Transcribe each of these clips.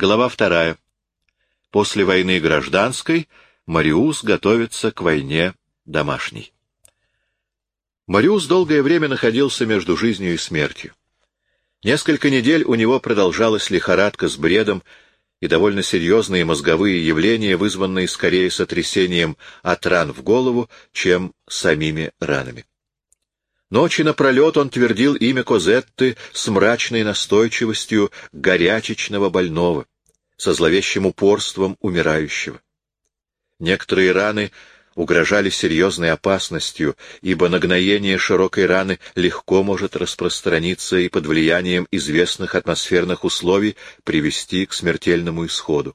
Глава вторая. После войны гражданской Мариус готовится к войне домашней. Мариус долгое время находился между жизнью и смертью. Несколько недель у него продолжалась лихорадка с бредом и довольно серьезные мозговые явления, вызванные скорее сотрясением от ран в голову, чем самими ранами. Ночи напролет он твердил имя Козетты с мрачной настойчивостью горячечного больного, со зловещим упорством умирающего. Некоторые раны угрожали серьезной опасностью, ибо нагноение широкой раны легко может распространиться и под влиянием известных атмосферных условий привести к смертельному исходу.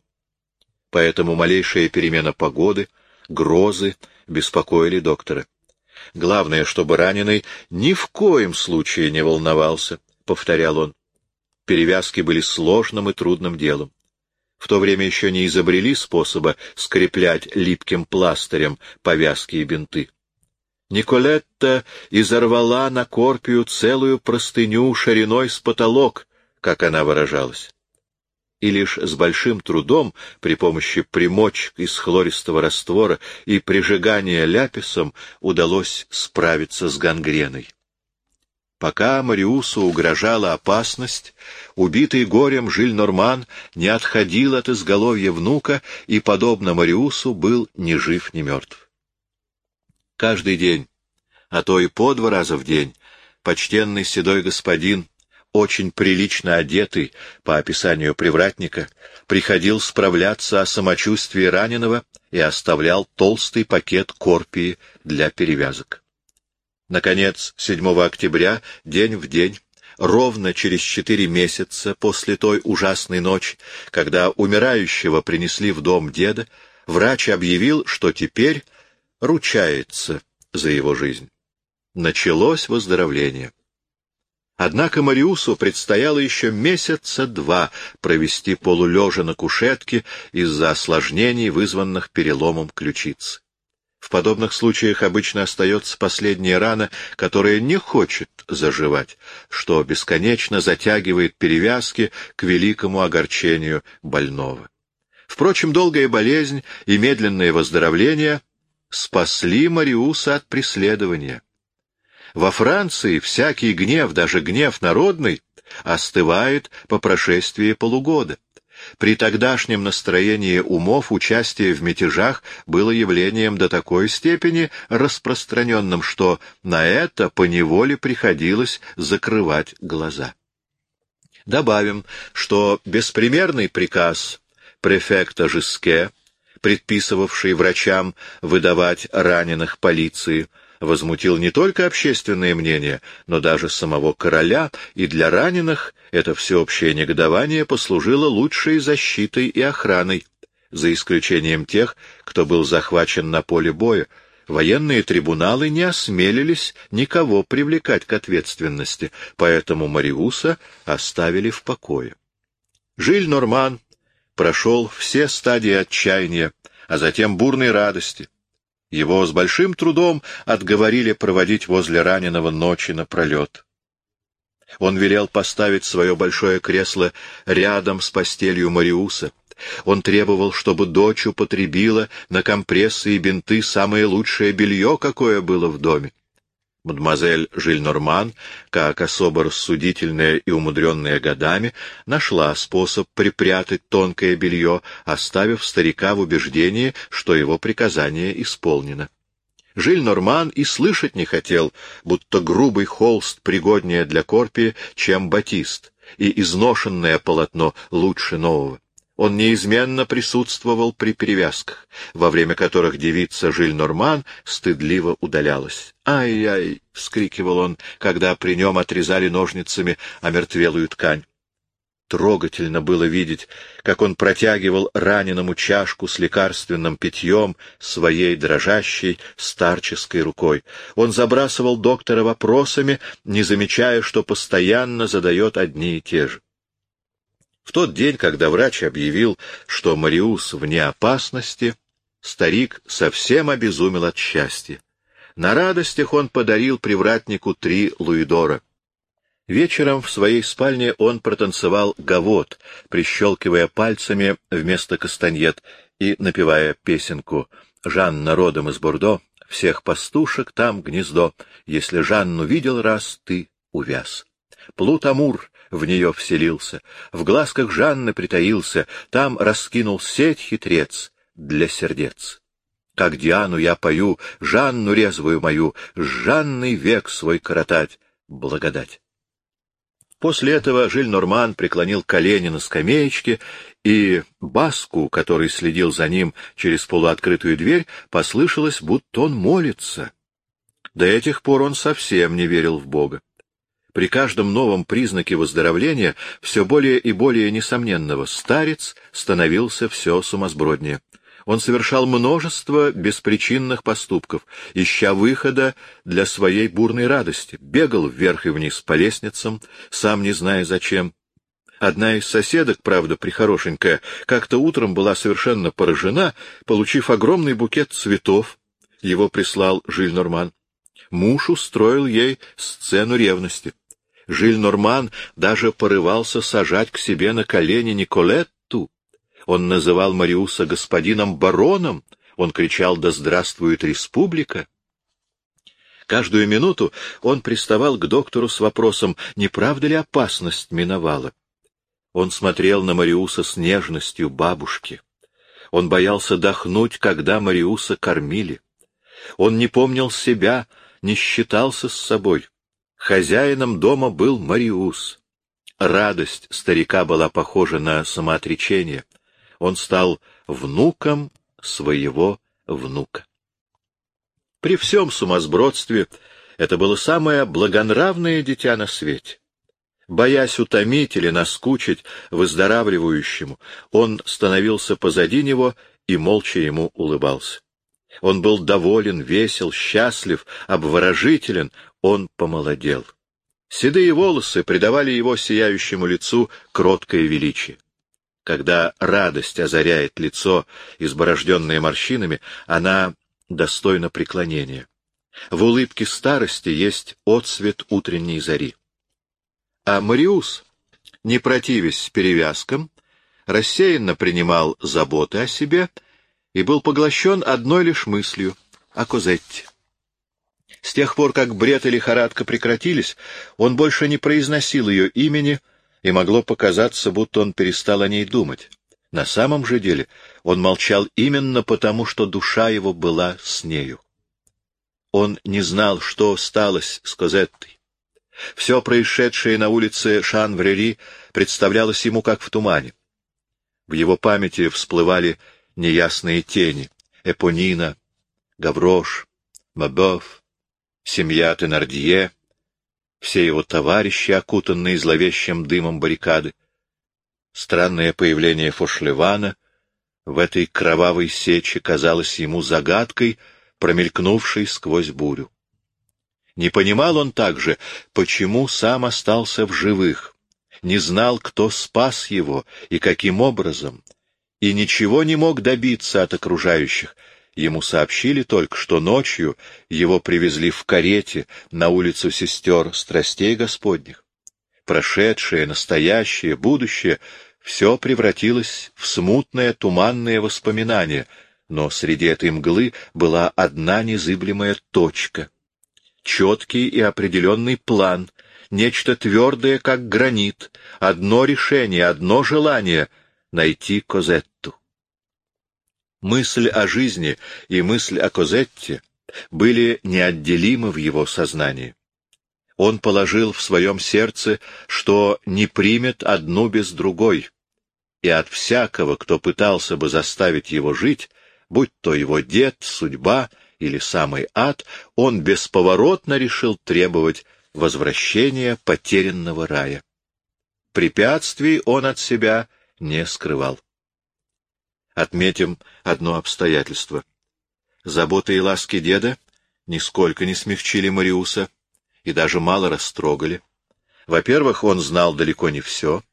Поэтому малейшая перемена погоды, грозы беспокоили доктора. Главное, чтобы раненый ни в коем случае не волновался, — повторял он. Перевязки были сложным и трудным делом. В то время еще не изобрели способа скреплять липким пластырем повязки и бинты. Николетта изорвала на Корпию целую простыню шириной с потолок, как она выражалась и лишь с большим трудом при помощи примочек из хлористого раствора и прижигания ляписом удалось справиться с гангреной. Пока Мариусу угрожала опасность, убитый горем Жиль-Норман не отходил от изголовья внука и, подобно Мариусу, был ни жив, ни мертв. Каждый день, а то и по два раза в день, почтенный седой господин очень прилично одетый, по описанию привратника, приходил справляться о самочувствии раненого и оставлял толстый пакет корпии для перевязок. Наконец, 7 октября, день в день, ровно через четыре месяца после той ужасной ночи, когда умирающего принесли в дом деда, врач объявил, что теперь ручается за его жизнь. Началось выздоровление. Однако Мариусу предстояло еще месяца два провести полулежа на кушетке из-за осложнений, вызванных переломом ключицы. В подобных случаях обычно остается последняя рана, которая не хочет заживать, что бесконечно затягивает перевязки к великому огорчению больного. Впрочем, долгая болезнь и медленное выздоровление спасли Мариуса от преследования. Во Франции всякий гнев, даже гнев народный, остывает по прошествии полугода. При тогдашнем настроении умов участие в мятежах было явлением до такой степени распространенным, что на это поневоле приходилось закрывать глаза. Добавим, что беспримерный приказ префекта Жиске, предписывавший врачам выдавать раненых полиции, возмутил не только общественное мнение, но даже самого короля, и для раненых это всеобщее негодование послужило лучшей защитой и охраной, за исключением тех, кто был захвачен на поле боя. Военные трибуналы не осмелились никого привлекать к ответственности, поэтому Мариуса оставили в покое. Жиль Норман прошел все стадии отчаяния, а затем бурной радости. Его с большим трудом отговорили проводить возле раненого ночи напролет. Он велел поставить свое большое кресло рядом с постелью Мариуса. Он требовал, чтобы дочь употребила на компрессы и бинты самое лучшее белье, какое было в доме. Мадемуазель Жильнорман, как особо рассудительная и умудренная годами, нашла способ припрятать тонкое белье, оставив старика в убеждении, что его приказание исполнено. Жиль-Норман и слышать не хотел, будто грубый холст пригоднее для корпии, чем батист, и изношенное полотно лучше нового. Он неизменно присутствовал при перевязках, во время которых девица Жиль-Норман стыдливо удалялась. «Ай-яй!» — вскрикивал он, когда при нем отрезали ножницами омертвелую ткань. Трогательно было видеть, как он протягивал раненому чашку с лекарственным питьем своей дрожащей старческой рукой. Он забрасывал доктора вопросами, не замечая, что постоянно задает одни и те же. В тот день, когда врач объявил, что Мариус вне опасности, старик совсем обезумел от счастья. На радостях он подарил привратнику три луидора. Вечером в своей спальне он протанцевал гавот, прищелкивая пальцами вместо кастаньет и напевая песенку «Жанна родом из Бордо, всех пастушек там гнездо, если Жанну видел раз, ты увяз». Плут-Амур в нее вселился, в глазках Жанны притаился, там раскинул сеть хитрец для сердец. Как Диану я пою, Жанну резвую мою, с Жанной век свой коротать, благодать. После этого Жиль-Норман преклонил колени на скамеечке, и Баску, который следил за ним через полуоткрытую дверь, послышалось, будто он молится. До этих пор он совсем не верил в Бога. При каждом новом признаке выздоровления, все более и более несомненного, старец становился все сумасброднее. Он совершал множество беспричинных поступков, ища выхода для своей бурной радости, бегал вверх и вниз по лестницам, сам не зная зачем. Одна из соседок, правда, прихорошенькая, как-то утром была совершенно поражена, получив огромный букет цветов. Его прислал Жиль-Норман. Муж устроил ей сцену ревности. Жиль-Норман даже порывался сажать к себе на колени Николет, он называл Мариуса господином бароном, он кричал «Да здравствует республика!». Каждую минуту он приставал к доктору с вопросом, не правда ли опасность миновала. Он смотрел на Мариуса с нежностью бабушки. Он боялся дохнуть, когда Мариуса кормили. Он не помнил себя, не считался с собой. Хозяином дома был Мариус. Радость старика была похожа на самоотречение он стал внуком своего внука. При всем сумасбродстве это было самое благонравное дитя на свете. Боясь утомить или наскучить выздоравливающему, он становился позади него и молча ему улыбался. Он был доволен, весел, счастлив, обворожителен, он помолодел. Седые волосы придавали его сияющему лицу кроткое величие. Когда радость озаряет лицо, изборожденное морщинами, она достойна преклонения. В улыбке старости есть отсвет утренней зари. А Мариус, не противясь перевязкам, рассеянно принимал заботы о себе и был поглощен одной лишь мыслью — о Козетте. С тех пор, как бред и лихорадка прекратились, он больше не произносил ее имени — и могло показаться, будто он перестал о ней думать. На самом же деле он молчал именно потому, что душа его была с нею. Он не знал, что сталось с Козеттой. Все происшедшее на улице Шан-Врери представлялось ему как в тумане. В его памяти всплывали неясные тени — Эпонина, Гаврош, Мабов, семья Тенардье — все его товарищи, окутанные зловещим дымом баррикады. Странное появление Фошлевана в этой кровавой сече казалось ему загадкой, промелькнувшей сквозь бурю. Не понимал он также, почему сам остался в живых, не знал, кто спас его и каким образом, и ничего не мог добиться от окружающих, Ему сообщили только, что ночью его привезли в карете на улицу сестер страстей Господних. Прошедшее, настоящее, будущее — все превратилось в смутное, туманное воспоминание, но среди этой мглы была одна незыблемая точка. Четкий и определенный план, нечто твердое, как гранит, одно решение, одно желание — найти Козетту. Мысль о жизни и мысль о Козетте были неотделимы в его сознании. Он положил в своем сердце, что не примет одну без другой, и от всякого, кто пытался бы заставить его жить, будь то его дед, судьба или самый ад, он бесповоротно решил требовать возвращения потерянного рая. Препятствий он от себя не скрывал. Отметим одно обстоятельство. Заботы и ласки деда нисколько не смягчили Мариуса и даже мало растрогали. Во-первых, он знал далеко не все.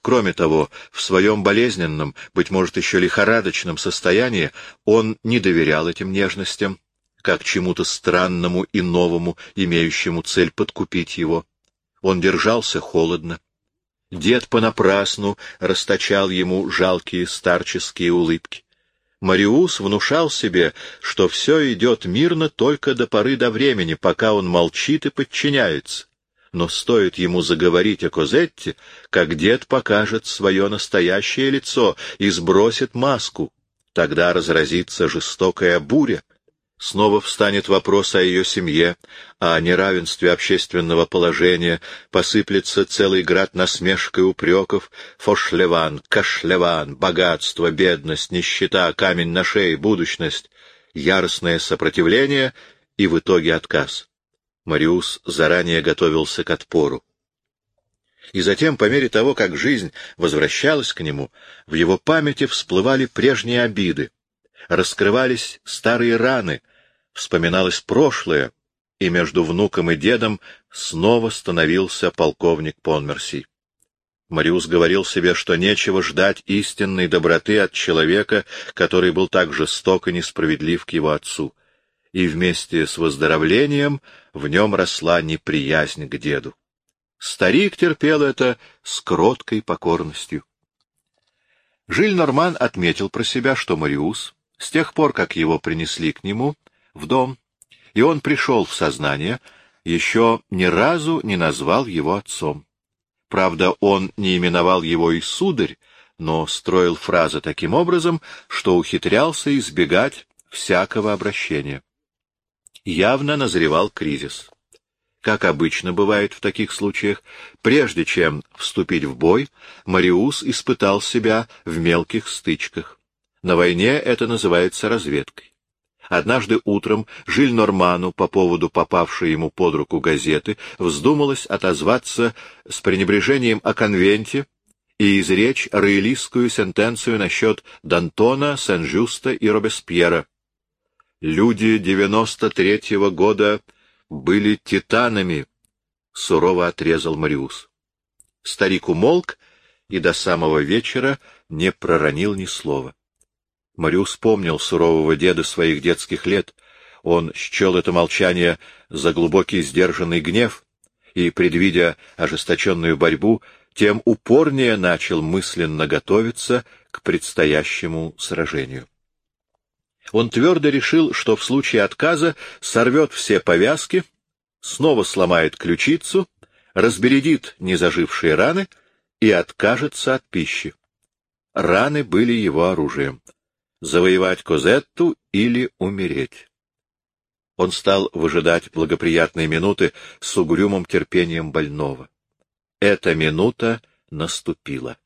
Кроме того, в своем болезненном, быть может, еще лихорадочном состоянии он не доверял этим нежностям, как чему-то странному и новому, имеющему цель подкупить его. он держался холодно. Дед понапрасну расточал ему жалкие старческие улыбки. Мариус внушал себе, что все идет мирно только до поры до времени, пока он молчит и подчиняется. Но стоит ему заговорить о Козетте, как дед покажет свое настоящее лицо и сбросит маску. Тогда разразится жестокая буря. Снова встанет вопрос о ее семье, о неравенстве общественного положения, посыплется целый град насмешек и упреков, фошлеван, кашлеван, богатство, бедность, нищета, камень на шее, будущность, яростное сопротивление и в итоге отказ. Мариус заранее готовился к отпору. И затем, по мере того, как жизнь возвращалась к нему, в его памяти всплывали прежние обиды, раскрывались старые раны, вспоминалось прошлое, и между внуком и дедом снова становился полковник Понмерси. Мариус говорил себе, что нечего ждать истинной доброты от человека, который был так жесток и несправедлив к его отцу. И вместе с выздоровлением в нем росла неприязнь к деду. Старик терпел это с кроткой покорностью. Жиль Норман отметил про себя, что Мариус, с тех пор, как его принесли к нему в дом, и он пришел в сознание, еще ни разу не назвал его отцом. Правда, он не именовал его и сударь, но строил фразы таким образом, что ухитрялся избегать всякого обращения. Явно назревал кризис. Как обычно бывает в таких случаях, прежде чем вступить в бой, Мариус испытал себя в мелких стычках. На войне это называется разведкой. Однажды утром Жиль Норману по поводу попавшей ему под руку газеты вздумалось отозваться с пренебрежением о конвенте и изречь роялистскую сентенцию насчет Д'Антона, Сен-Жюста и Робеспьера. Люди девяносто третьего года были титанами, — сурово отрезал Мариус. Старик умолк и до самого вечера не проронил ни слова. Мариус помнил сурового деда своих детских лет. Он счел это молчание за глубокий сдержанный гнев и, предвидя ожесточенную борьбу, тем упорнее начал мысленно готовиться к предстоящему сражению. Он твердо решил, что в случае отказа сорвет все повязки, снова сломает ключицу, разбередит незажившие раны и откажется от пищи. Раны были его оружием. Завоевать Козетту или умереть. Он стал выжидать благоприятные минуты с угрюмым терпением больного. Эта минута наступила.